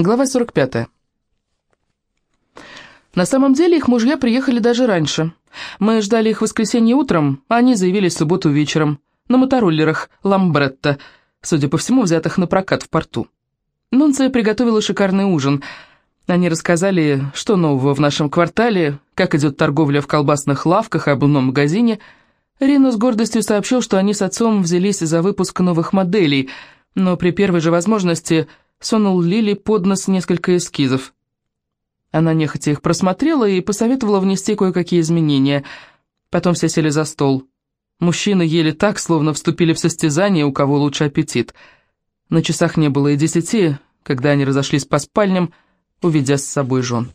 Глава 45. На самом деле их мужья приехали даже раньше. Мы ждали их в воскресенье утром, а они заявились в субботу вечером, на мотороллерах «Ламбретто», судя по всему, взятых на прокат в порту. Нунция приготовила шикарный ужин. Они рассказали, что нового в нашем квартале, как идет торговля в колбасных лавках и обувном магазине. Рино с гордостью сообщил, что они с отцом взялись за выпуск новых моделей, но при первой же возможности сунул Лили под нос несколько эскизов. Она нехотя их просмотрела и посоветовала внести кое-какие изменения. Потом все сели за стол. Мужчины ели так, словно вступили в состязание, у кого лучше аппетит. На часах не было и десяти, когда они разошлись по спальням, уведя с собой жен.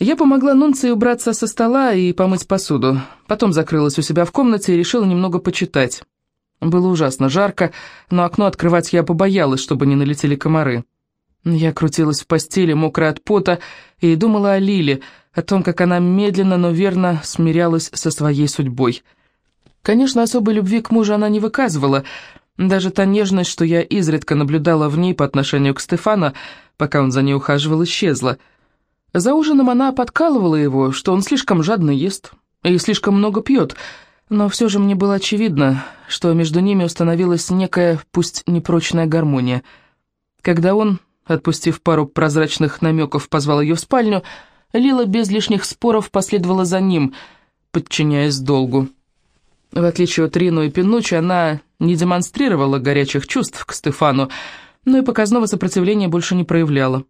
Я помогла Нунции убраться со стола и помыть посуду. Потом закрылась у себя в комнате и решила немного почитать. Было ужасно жарко, но окно открывать я побоялась, чтобы не налетели комары. Я крутилась в постели, мокрая от пота, и думала о Лиле, о том, как она медленно, но верно смирялась со своей судьбой. Конечно, особой любви к мужу она не выказывала, даже та нежность, что я изредка наблюдала в ней по отношению к Стефану, пока он за ней ухаживал, исчезла. За ужином она подкалывала его, что он слишком жадно ест и слишком много пьет, но все же мне было очевидно, что между ними установилась некая, пусть непрочная гармония. Когда он, отпустив пару прозрачных намеков, позвал ее в спальню, Лила без лишних споров последовала за ним, подчиняясь долгу. В отличие от Рину и Пинучи, она не демонстрировала горячих чувств к Стефану, но и показного сопротивления больше не проявляла.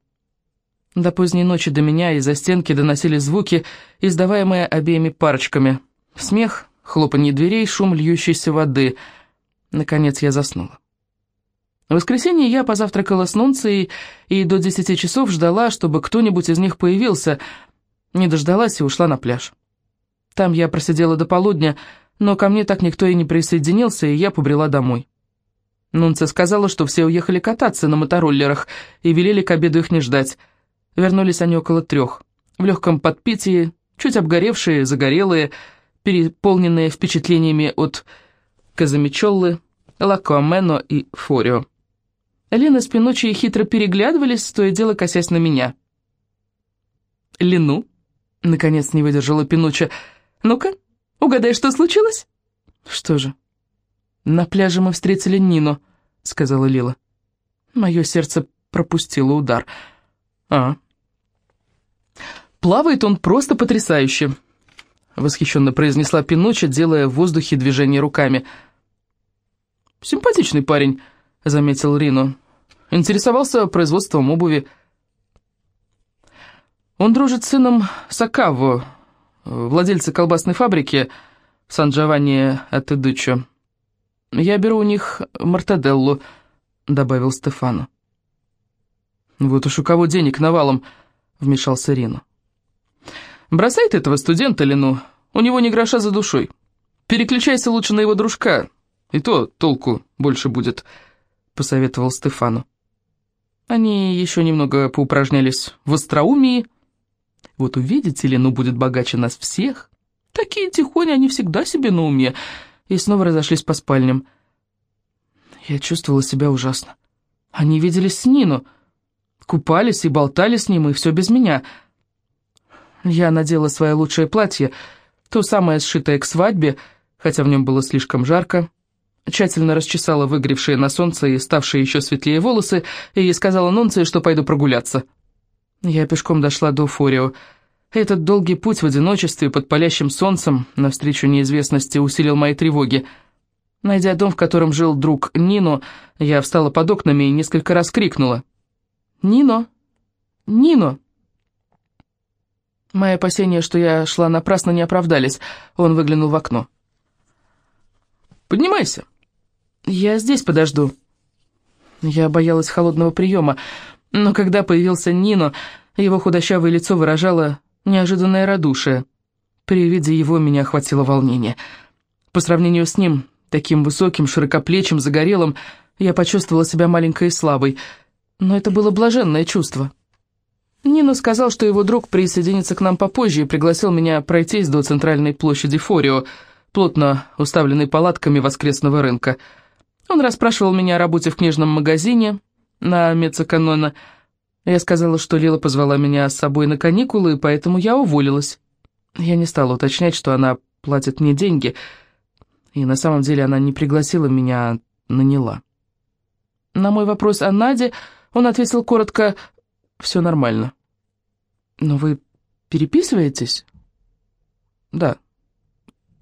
До поздней ночи до меня из-за стенки доносили звуки, издаваемые обеими парочками. Смех, хлопанье дверей, шум льющейся воды. Наконец я заснула. В воскресенье я позавтракала с Нунцией и до десяти часов ждала, чтобы кто-нибудь из них появился. Не дождалась и ушла на пляж. Там я просидела до полудня, но ко мне так никто и не присоединился, и я побрела домой. Нунция сказала, что все уехали кататься на мотороллерах и велели к обеду их не ждать. Вернулись они около трех, в легком подпитии, чуть обгоревшие, загорелые, переполненные впечатлениями от Казамичоллы, Лакуамено и Форио. Лена с Пиночи хитро переглядывались, то и дело косясь на меня. «Лену?» — наконец не выдержала Пинуча. «Ну-ка, угадай, что случилось?» «Что же?» «На пляже мы встретили Нину», — сказала Лила. Мое сердце пропустило удар. «А?» «Плавает он просто потрясающе», — восхищенно произнесла Пиноча, делая в воздухе движение руками. «Симпатичный парень», — заметил Рино. Интересовался производством обуви. Он дружит с сыном Сакаво, владельца колбасной фабрики в Сан-Джованни от Идучо. «Я беру у них мартаделлу», — добавил Стефано. «Вот уж у кого денег навалом», — вмешался Рино. «Бросай этого студента, Лену, у него не гроша за душой. Переключайся лучше на его дружка, и то толку больше будет» посоветовал Стефану. Они еще немного поупражнялись в остроумии. Вот увидите ли, ну будет богаче нас всех. Такие тихони, они всегда себе на уме. И снова разошлись по спальням. Я чувствовала себя ужасно. Они виделись с Нину, купались и болтали с ним, и все без меня. Я надела свое лучшее платье, то самое сшитое к свадьбе, хотя в нем было слишком жарко тщательно расчесала выгревшие на солнце и ставшие еще светлее волосы и сказала Нунции, что пойду прогуляться. Я пешком дошла до Форио. Этот долгий путь в одиночестве под палящим солнцем навстречу неизвестности усилил мои тревоги. Найдя дом, в котором жил друг Нино, я встала под окнами и несколько раз крикнула. «Нино! Нино!» Мои опасения, что я шла напрасно, не оправдались. Он выглянул в окно. «Поднимайся!» «Я здесь подожду». Я боялась холодного приема, но когда появился Нино, его худощавое лицо выражало неожиданное радушие. При виде его меня охватило волнение. По сравнению с ним, таким высоким, широкоплечим, загорелым, я почувствовала себя маленькой и слабой, но это было блаженное чувство. Нино сказал, что его друг присоединится к нам попозже и пригласил меня пройтись до центральной площади Форио, плотно уставленной палатками воскресного рынка – он расспрашивал меня о работе в книжном магазине, на Мецаканона. Я сказала, что Лила позвала меня с собой на каникулы, поэтому я уволилась. Я не стала уточнять, что она платит мне деньги, и на самом деле она не пригласила меня, а наняла. На мой вопрос о Наде он ответил коротко «Все нормально». «Но вы переписываетесь?» «Да».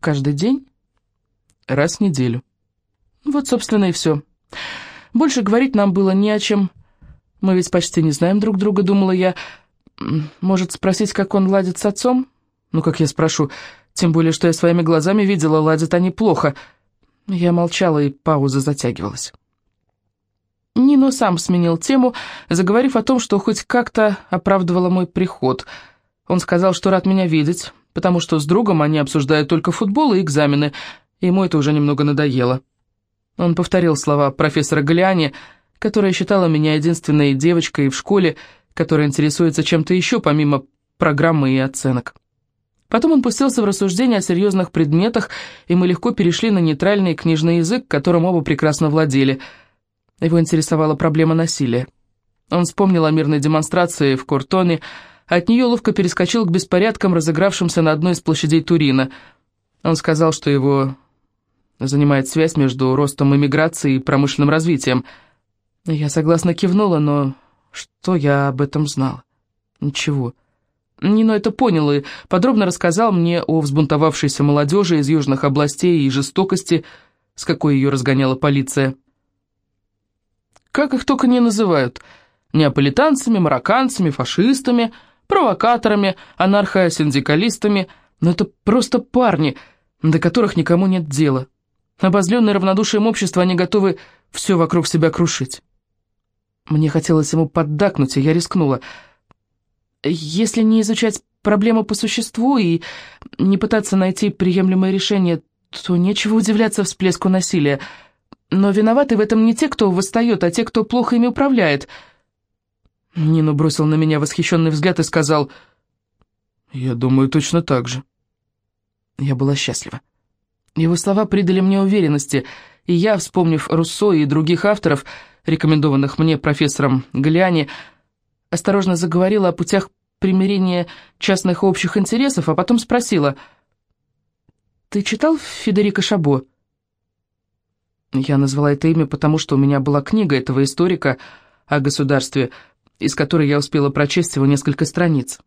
«Каждый день?» «Раз в неделю». Вот, собственно, и все. Больше говорить нам было не о чем. Мы ведь почти не знаем друг друга, думала я. Может, спросить, как он ладит с отцом? Ну, как я спрошу, тем более, что я своими глазами видела, ладят они плохо. Я молчала, и пауза затягивалась. Нино сам сменил тему, заговорив о том, что хоть как-то оправдывало мой приход. Он сказал, что рад меня видеть, потому что с другом они обсуждают только футбол и экзамены, и ему это уже немного надоело. Он повторил слова профессора Галиани, которая считала меня единственной девочкой в школе, которая интересуется чем-то еще, помимо программы и оценок. Потом он пустился в рассуждения о серьезных предметах, и мы легко перешли на нейтральный книжный язык, которым оба прекрасно владели. Его интересовала проблема насилия. Он вспомнил о мирной демонстрации в Куртоне, а от нее ловко перескочил к беспорядкам, разыгравшимся на одной из площадей Турина. Он сказал, что его занимает связь между ростом иммиграции и промышленным развитием. Я согласно кивнула, но что я об этом знала? Ничего. Нино это понял и подробно рассказал мне о взбунтовавшейся молодежи из южных областей и жестокости, с какой ее разгоняла полиция. Как их только не называют. Неаполитанцами, марокканцами, фашистами, провокаторами, анархосиндикалистами. Но это просто парни, до которых никому нет дела. Обозленные равнодушием общества, они готовы все вокруг себя крушить. Мне хотелось ему поддакнуть, и я рискнула. Если не изучать проблему по существу и не пытаться найти приемлемое решение, то нечего удивляться всплеску насилия. Но виноваты в этом не те, кто восстает, а те, кто плохо ими управляет. Нину бросил на меня восхищенный взгляд и сказал, «Я думаю, точно так же». Я была счастлива. Его слова придали мне уверенности, и я, вспомнив Руссо и других авторов, рекомендованных мне профессором Галиани, осторожно заговорила о путях примирения частных и общих интересов, а потом спросила, «Ты читал Федерико Шабо?» Я назвала это имя, потому что у меня была книга этого историка о государстве, из которой я успела прочесть всего несколько страниц.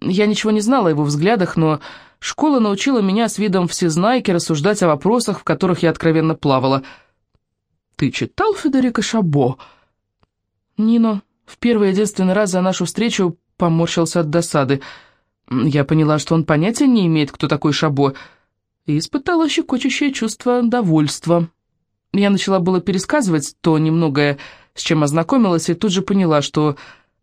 Я ничего не знала о его взглядах, но школа научила меня с видом всезнайки рассуждать о вопросах, в которых я откровенно плавала. «Ты читал Федерико Шабо?» Нино в первый единственный раз за нашу встречу поморщился от досады. Я поняла, что он понятия не имеет, кто такой Шабо, и испытала щекочущее чувство довольства. Я начала было пересказывать то немногое, с чем ознакомилась, и тут же поняла, что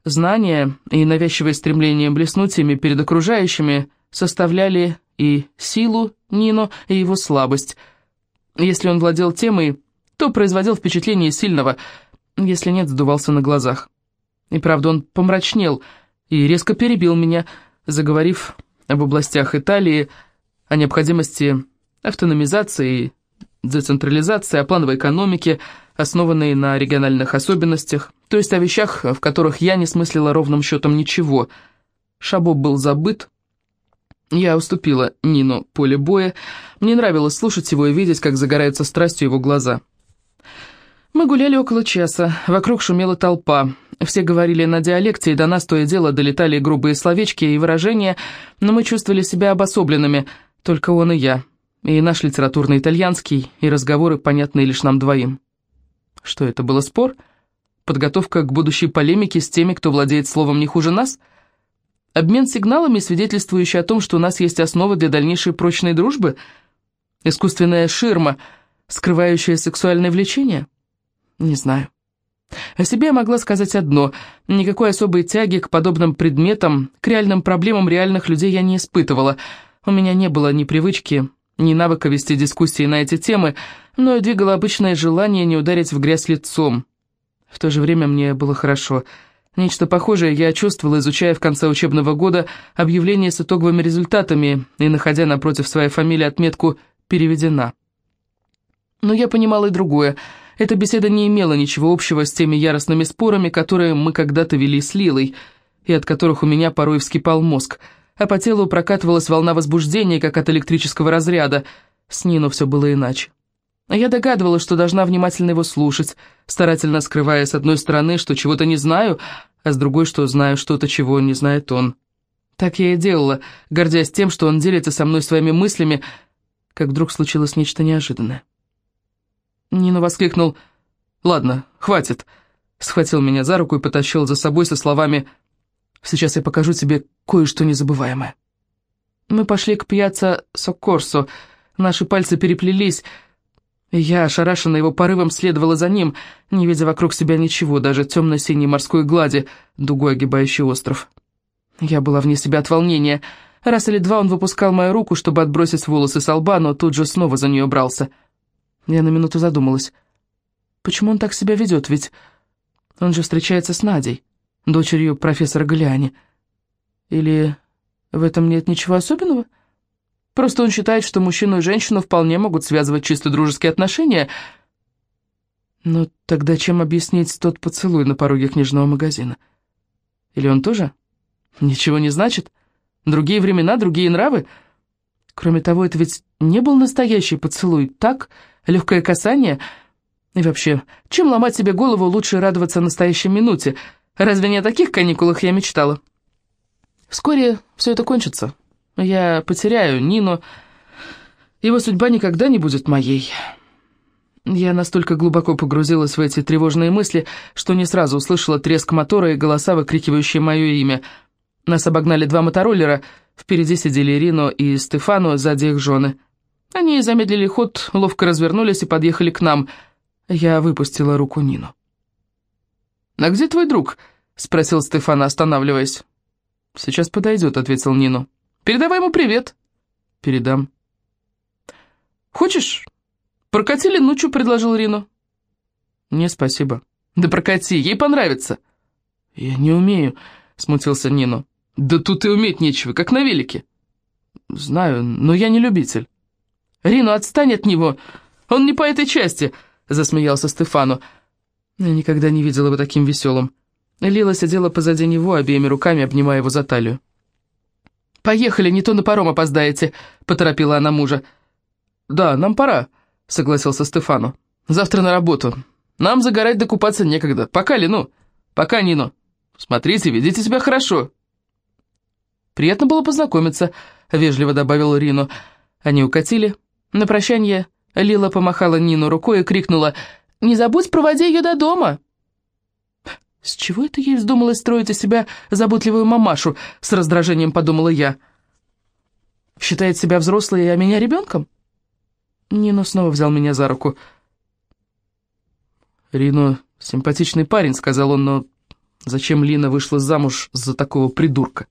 Знания и навязчивое стремление блеснуть ими перед окружающими составляли и силу Нино, и его слабость. Если он владел темой, то производил впечатление сильного, если нет, сдувался на глазах. И правда, он помрачнел и резко перебил меня, заговорив об областях Италии, о необходимости автономизации, децентрализации, о плановой экономике, основанной на региональных особенностях, то есть о вещах, в которых я не смыслила ровным счетом ничего. Шабоб был забыт. Я уступила Нину поле боя. Мне нравилось слушать его и видеть, как загораются страстью его глаза. Мы гуляли около часа, вокруг шумела толпа. Все говорили на диалекте, и до нас то и дело долетали грубые словечки и выражения, но мы чувствовали себя обособленными, только он и я, и наш литературный итальянский, и разговоры, понятные лишь нам двоим. Что это, было спор? Подготовка к будущей полемике с теми, кто владеет словом не хуже нас? Обмен сигналами, свидетельствующий о том, что у нас есть основа для дальнейшей прочной дружбы? Искусственная ширма, скрывающая сексуальное влечение? Не знаю. О себе я могла сказать одно. Никакой особой тяги к подобным предметам, к реальным проблемам реальных людей я не испытывала. У меня не было ни привычки, ни навыка вести дискуссии на эти темы, но и двигало обычное желание не ударить в грязь лицом. В то же время мне было хорошо. Нечто похожее я чувствовала, изучая в конце учебного года объявление с итоговыми результатами и находя напротив своей фамилии отметку «переведена». Но я понимала и другое. Эта беседа не имела ничего общего с теми яростными спорами, которые мы когда-то вели с Лилой, и от которых у меня порой вскипал мозг, а по телу прокатывалась волна возбуждения, как от электрического разряда. С Нино все было иначе. А я догадывалась, что должна внимательно его слушать, старательно скрывая с одной стороны, что чего-то не знаю, а с другой, что знаю что-то, чего не знает он. Так я и делала, гордясь тем, что он делится со мной своими мыслями, как вдруг случилось нечто неожиданное. Нина воскликнул «Ладно, хватит», схватил меня за руку и потащил за собой со словами «Сейчас я покажу тебе кое-что незабываемое». Мы пошли к пьяца Соккорсо, наши пальцы переплелись, я, ошарашенная его порывом, следовала за ним, не видя вокруг себя ничего, даже темно-синей морской глади, дугой огибающей остров. Я была вне себя от волнения. Раз или два он выпускал мою руку, чтобы отбросить волосы с лба, но тут же снова за нее брался. Я на минуту задумалась. Почему он так себя ведет? Ведь он же встречается с Надей, дочерью профессора Галиани. Или в этом нет ничего особенного? Просто он считает, что мужчину и женщину вполне могут связывать чисто дружеские отношения. Но тогда чем объяснить тот поцелуй на пороге книжного магазина? Или он тоже Ничего не значит? Другие времена, другие нравы? Кроме того, это ведь не был настоящий поцелуй, так? Легкое касание? И вообще, чем ломать себе голову, лучше радоваться настоящей минуте? Разве не о таких каникулах я мечтала? Вскоре все это кончится. Я потеряю Нину. Его судьба никогда не будет моей. Я настолько глубоко погрузилась в эти тревожные мысли, что не сразу услышала треск мотора и голоса, выкрикивающие мое имя — нас обогнали два мотороллера, впереди сидели Рино и Стефано, сзади их жены. Они замедлили ход, ловко развернулись и подъехали к нам. Я выпустила руку Нину. «А где твой друг?» — спросил Стефано, останавливаясь. «Сейчас подойдет», — ответил Нину. «Передавай ему привет». «Передам». «Хочешь?» «Прокати Ленучу», — предложил Рино. «Не, спасибо». «Да прокати, ей понравится». «Я не умею», — смутился Нино. «Да тут и уметь нечего, как на велике». «Знаю, но я не любитель». «Рину, отстань от него! Он не по этой части!» — засмеялся Стефану. Я никогда не видела его таким веселым. Лила сидела позади него, обеими руками обнимая его за талию. «Поехали, не то на паром опоздаете», — поторопила она мужа. «Да, нам пора», — согласился Стефану. «Завтра на работу. Нам загорать да купаться некогда. Пока, Лину. Пока, Нино. Смотрите, ведите себя хорошо». «Приятно было познакомиться», — вежливо добавил Рину. Они укатили. На прощание Лила помахала Нину рукой и крикнула «Не забудь, проводи ее до дома!» «С чего это ей вздумалось строить из себя заботливую мамашу?» — с раздражением подумала я. «Считает себя взрослой, а меня ребенком?» Нину снова взял меня за руку. «Рино симпатичный парень», — сказал он, — «но зачем Лина вышла замуж за такого придурка?»